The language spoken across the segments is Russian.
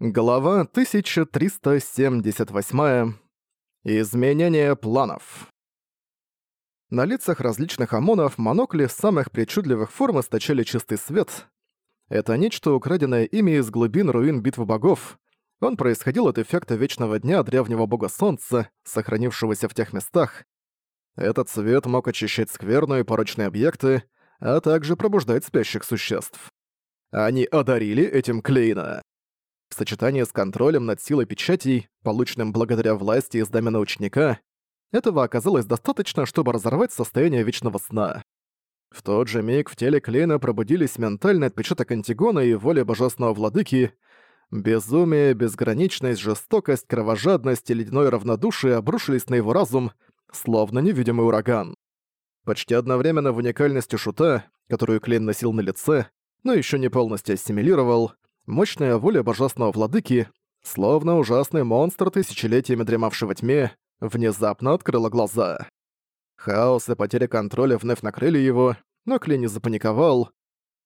Глава 1378. Изменение планов. На лицах различных ОМОНов монокли самых причудливых форм источали чистый свет. Это нечто, украденное ими из глубин руин битвы богов. Он происходил от эффекта Вечного Дня древнего бога Солнца, сохранившегося в тех местах. Этот свет мог очищать скверную и порочные объекты, а также пробуждать спящих существ. Они одарили этим Клейна. В сочетании с контролем над силой печатей, полученным благодаря власти из домена ученика, этого оказалось достаточно, чтобы разорвать состояние вечного сна. В тот же миг в теле Клейна пробудились ментальный отпечаток Антигона и воля божественного владыки. Безумие, безграничность, жестокость, кровожадность и ледяное равнодушие обрушились на его разум, словно невидимый ураган. Почти одновременно в уникальности шута, которую Клейн носил на лице, но еще не полностью ассимилировал, мощная воля божественного владыки, словно ужасный монстр, тысячелетиями дремавший во тьме, внезапно открыла глаза. Хаос и потеря контроля вновь накрыли его, но Кли не запаниковал.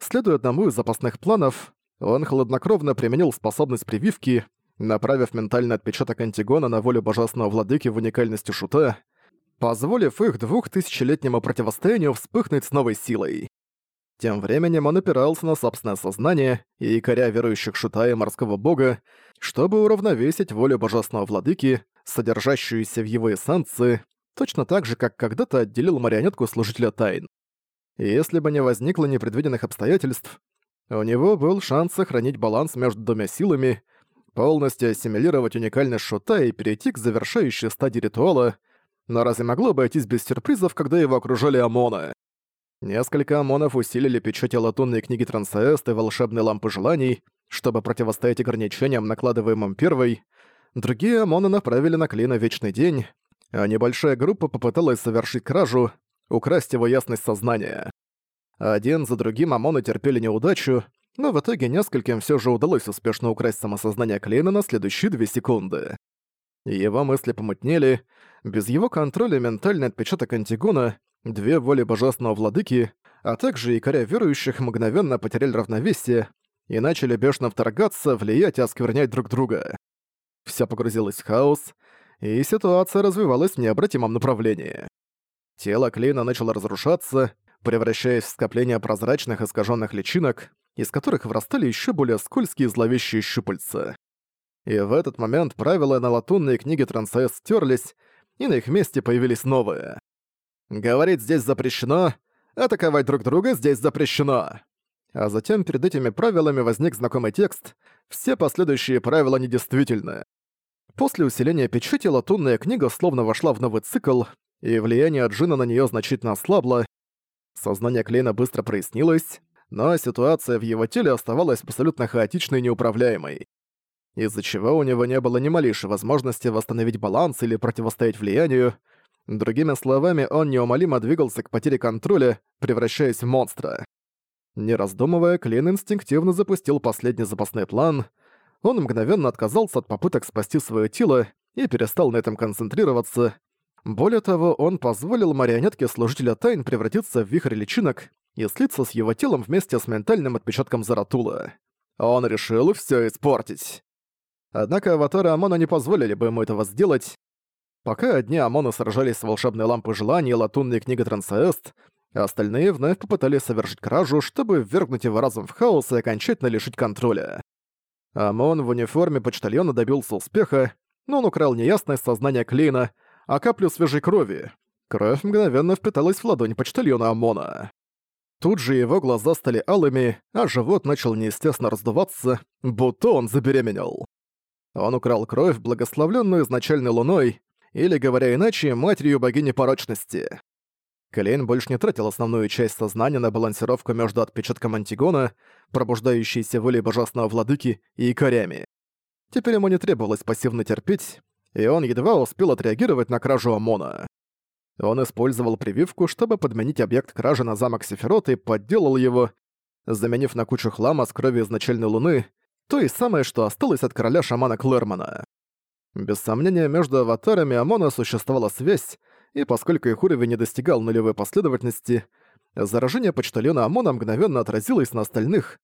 Следуя одному из запасных планов, он хладнокровно применил способность прививки, направив ментальный отпечаток Антигона на волю божественного владыки в уникальности шута, позволив их двухтысячелетнему противостоянию вспыхнуть с новой силой. Тем временем он опирался на собственное сознание и коря верующих Шута и морского бога, чтобы уравновесить волю божественного владыки, содержащуюся в его эссенции, точно так же, как когда-то отделил марионетку служителя тайн. И если бы не возникло непредвиденных обстоятельств, у него был шанс сохранить баланс между двумя силами, полностью ассимилировать уникальность Шута и перейти к завершающей стадии ритуала, но разве могло обойтись без сюрпризов, когда его окружали ОМОНы? Несколько ОМОНов усилили печати латунной книги Трансест и волшебной лампы желаний, чтобы противостоять ограничениям, накладываемым первой. Другие ОМОНы направили на Клина Вечный День, а небольшая группа попыталась совершить кражу, украсть его ясность сознания. Один за другим ОМОНы терпели неудачу, но в итоге нескольким все же удалось успешно украсть самосознание Клейна на следующие две секунды. Его мысли помутнели, без его контроля ментальный отпечаток Антигона Две воли божественного владыки, а также якоря верующих мгновенно потеряли равновесие и начали бешено вторгаться, влиять и осквернять друг друга. Всё погрузилось в хаос, и ситуация развивалась в необратимом направлении. Тело Клейна начало разрушаться, превращаясь в скопление прозрачных искаженных личинок, из которых врастали еще более скользкие зловещие щупальца. И в этот момент правила на латунной книге Трансес стерлись, и на их месте появились новые. Говорить здесь запрещено, атаковать друг друга здесь запрещено. А затем перед этими правилами возник знакомый текст «Все последующие правила недействительны». После усиления печати латунная книга словно вошла в новый цикл, и влияние Джина на нее значительно ослабло. Сознание Клейна быстро прояснилось, но ситуация в его теле оставалась абсолютно хаотичной и неуправляемой. Из-за чего у него не было ни малейшей возможности восстановить баланс или противостоять влиянию, Другими словами, он неумолимо двигался к потере контроля, превращаясь в монстра. Не раздумывая, Клин инстинктивно запустил последний запасной план. Он мгновенно отказался от попыток спасти свое тело и перестал на этом концентрироваться. Более того, он позволил марионетке служителя тайн превратиться в вихрь личинок и слиться с его телом вместе с ментальным отпечатком Заратула. Он решил все испортить. Однако аватары Амона не позволили бы ему этого сделать, Пока одни ОМОНы сражались с волшебной лампой желаний и латунной книгой Трансест, остальные вновь попытались совершить кражу, чтобы ввергнуть его разум в хаос и окончательно лишить контроля. ОМОН в униформе почтальона добился успеха, но он украл неясное сознание Клейна, а каплю свежей крови. Кровь мгновенно впиталась в ладонь почтальона ОМОНа. Тут же его глаза стали алыми, а живот начал неестественно раздуваться, будто он забеременел. Он украл кровь, благословленную изначальной луной, или, говоря иначе, матерью богини порочности. Клейн больше не тратил основную часть сознания на балансировку между отпечатком Антигона, пробуждающейся волей божественного владыки, и якорями. Теперь ему не требовалось пассивно терпеть, и он едва успел отреагировать на кражу ОМОНа. Он использовал прививку, чтобы подменить объект кражи на замок Сефирот и подделал его, заменив на кучу хлама с кровью изначальной луны, то и самое, что осталось от короля шамана Клэрмана. Без сомнения, между аватарами Амона существовала связь, и поскольку их уровень не достигал нулевой последовательности, заражение почтальона Амона мгновенно отразилось на остальных.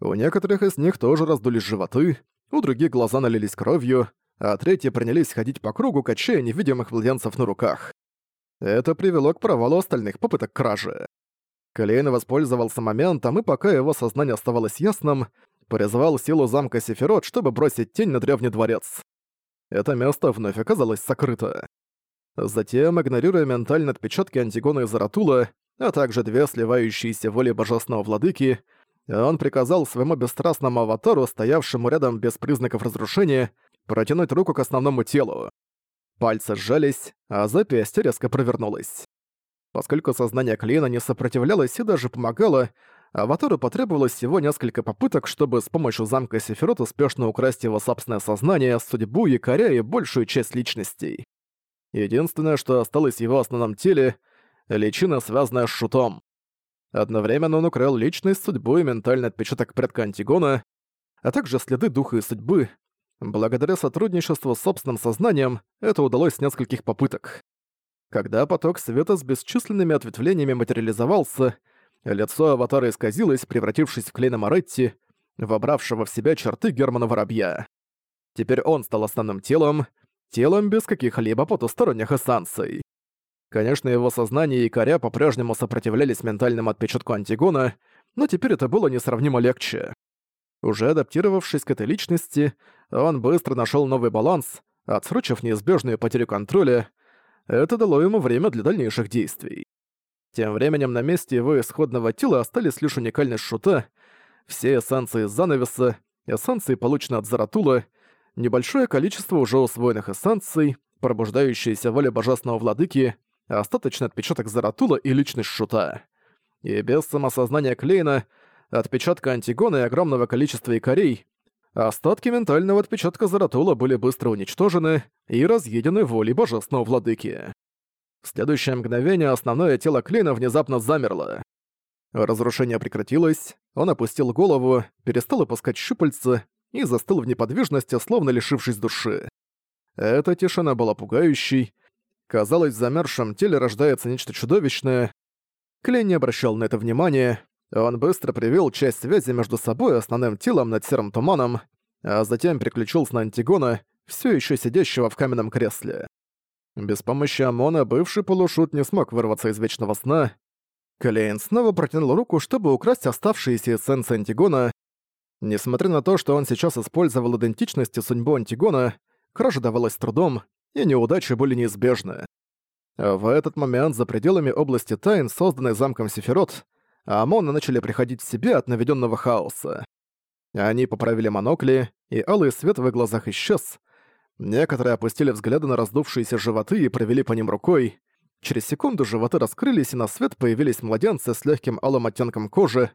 У некоторых из них тоже раздулись животы, у других глаза налились кровью, а третьи принялись ходить по кругу, качая невидимых младенцев на руках. Это привело к провалу остальных попыток кражи. Клейн воспользовался моментом, и пока его сознание оставалось ясным, призвал силу замка Сефирот, чтобы бросить тень на древний дворец. Это место вновь оказалось сокрыто. Затем, игнорируя ментальные отпечатки Антигона и Заратула, а также две сливающиеся воли божественного владыки, он приказал своему бесстрастному аватару, стоявшему рядом без признаков разрушения, протянуть руку к основному телу. Пальцы сжались, а запястье резко провернулось. Поскольку сознание Клейна не сопротивлялось и даже помогало, аватару потребовалось всего несколько попыток, чтобы с помощью замка Сефирот успешно украсть его собственное сознание, судьбу, якоря и большую часть личностей. Единственное, что осталось в его основном теле — личина, связанная с шутом. Одновременно он украл личность, судьбу и ментальный отпечаток предка Антигона, а также следы духа и судьбы. Благодаря сотрудничеству с собственным сознанием это удалось с нескольких попыток. Когда поток света с бесчисленными ответвлениями материализовался, лицо аватара исказилось, превратившись в Клейна Моретти, вобравшего в себя черты Германа Воробья. Теперь он стал основным телом, телом без каких-либо потусторонних эссанций. Конечно, его сознание и коря по-прежнему сопротивлялись ментальному отпечатку Антигона, но теперь это было несравнимо легче. Уже адаптировавшись к этой личности, он быстро нашел новый баланс, отсрочив неизбежную потерю контроля. Это дало ему время для дальнейших действий. Тем временем на месте его исходного тела остались лишь уникальность шута, все эссенции занавеса, эссенции, полученные от Заратула, небольшое количество уже усвоенных эссенций, пробуждающиеся воля божественного владыки, остаточный отпечаток Заратула и личность Шута. И без самосознания Клейна, отпечатка Антигона и огромного количества якорей, остатки ментального отпечатка Заратула были быстро уничтожены и разъедены волей божественного владыки. В следующее мгновение основное тело Клейна внезапно замерло. Разрушение прекратилось, он опустил голову, перестал опускать щупальца и застыл в неподвижности, словно лишившись души. Эта тишина была пугающей, Казалось, в замерзшем теле рождается нечто чудовищное. Клейн не обращал на это внимания. Он быстро привел часть связи между собой и основным телом над серым туманом, а затем переключился на Антигона, все еще сидящего в каменном кресле. Без помощи Амона бывший полушут не смог вырваться из вечного сна. Клейн снова протянул руку, чтобы украсть оставшиеся эссенции Антигона. Несмотря на то, что он сейчас использовал идентичность и судьбу Антигона, кража давалась трудом, и неудачи были неизбежны. В этот момент за пределами области тайн, созданной замком Сефирот, ОМОНы начали приходить в себя от наведенного хаоса. Они поправили монокли, и алый свет в их глазах исчез. Некоторые опустили взгляды на раздувшиеся животы и провели по ним рукой. Через секунду животы раскрылись, и на свет появились младенцы с легким алым оттенком кожи.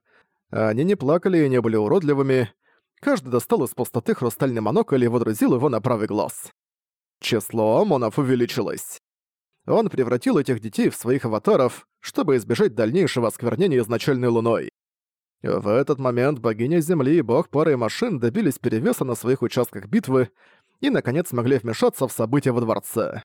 Они не плакали и не были уродливыми. Каждый достал из пустоты хрустальный монокль и водрузил его на правый глаз. Число ОМОНов увеличилось. Он превратил этих детей в своих аватаров, чтобы избежать дальнейшего осквернения изначальной луной. В этот момент богиня Земли и бог пары машин добились перевеса на своих участках битвы и, наконец, смогли вмешаться в события во дворце.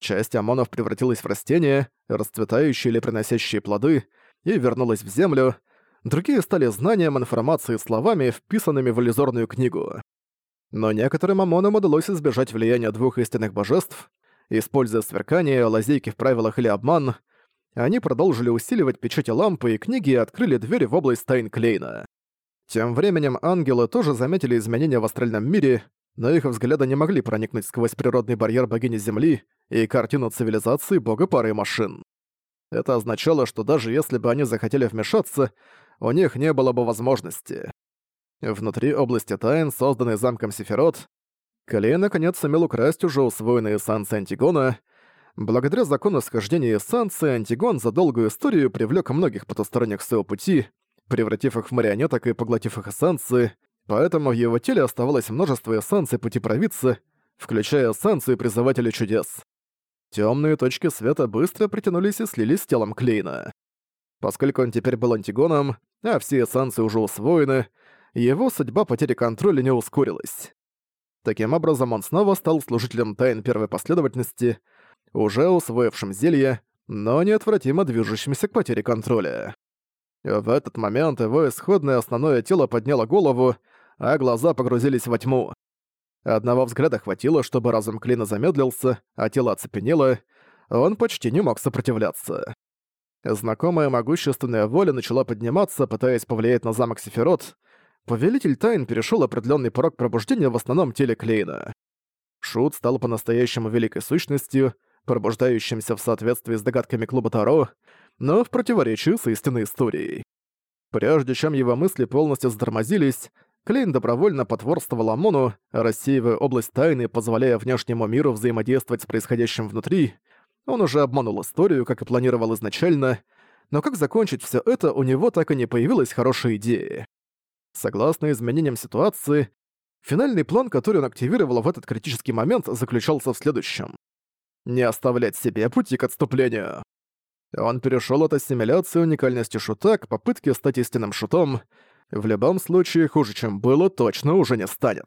Часть ОМОНов превратилась в растения, расцветающие или приносящие плоды, и вернулась в землю, другие стали знанием, информацией и словами, вписанными в иллюзорную книгу. Но некоторым ОМОНам удалось избежать влияния двух истинных божеств, используя сверкание, лазейки в правилах или обман, они продолжили усиливать печати лампы и книги и открыли двери в область тайн Клейна. Тем временем ангелы тоже заметили изменения в астральном мире, но их взгляды не могли проникнуть сквозь природный барьер богини Земли и картину цивилизации бога пары машин. Это означало, что даже если бы они захотели вмешаться, у них не было бы возможности. Внутри области тайн, созданной замком Сефирот, Калей наконец сумел украсть уже усвоенные эссенции Антигона. Благодаря закону схождения эссенции, Антигон за долгую историю привлек многих потусторонних своего пути, превратив их в марионеток и поглотив их эссенции, поэтому в его теле оставалось множество эссенций пути провидца, включая эссенцию призывателя чудес. Темные точки света быстро притянулись и слились с телом Клейна. Поскольку он теперь был антигоном, а все эссенции уже усвоены, его судьба потери контроля не ускорилась. Таким образом, он снова стал служителем тайн первой последовательности, уже усвоившим зелье, но неотвратимо движущимся к потере контроля. В этот момент его исходное основное тело подняло голову, а глаза погрузились во тьму. Одного взгляда хватило, чтобы разум Клина замедлился, а тело оцепенело, он почти не мог сопротивляться. Знакомая могущественная воля начала подниматься, пытаясь повлиять на замок Сефирот. Повелитель Тайн перешел определенный порог пробуждения в основном теле Клейна. Шут стал по-настоящему великой сущностью, пробуждающимся в соответствии с догадками клуба Таро, но в противоречии с истинной историей. Прежде чем его мысли полностью затормозились, Клейн добровольно потворствовал Амону, рассеивая область тайны, позволяя внешнему миру взаимодействовать с происходящим внутри. Он уже обманул историю, как и планировал изначально, но как закончить все это, у него так и не появилась хорошая идея. Согласно изменениям ситуации, финальный план, который он активировал в этот критический момент, заключался в следующем. Не оставлять себе пути к отступлению. Он перешел от ассимиляции уникальности шута к попытке стать истинным шутом. В любом случае, хуже, чем было, точно уже не станет.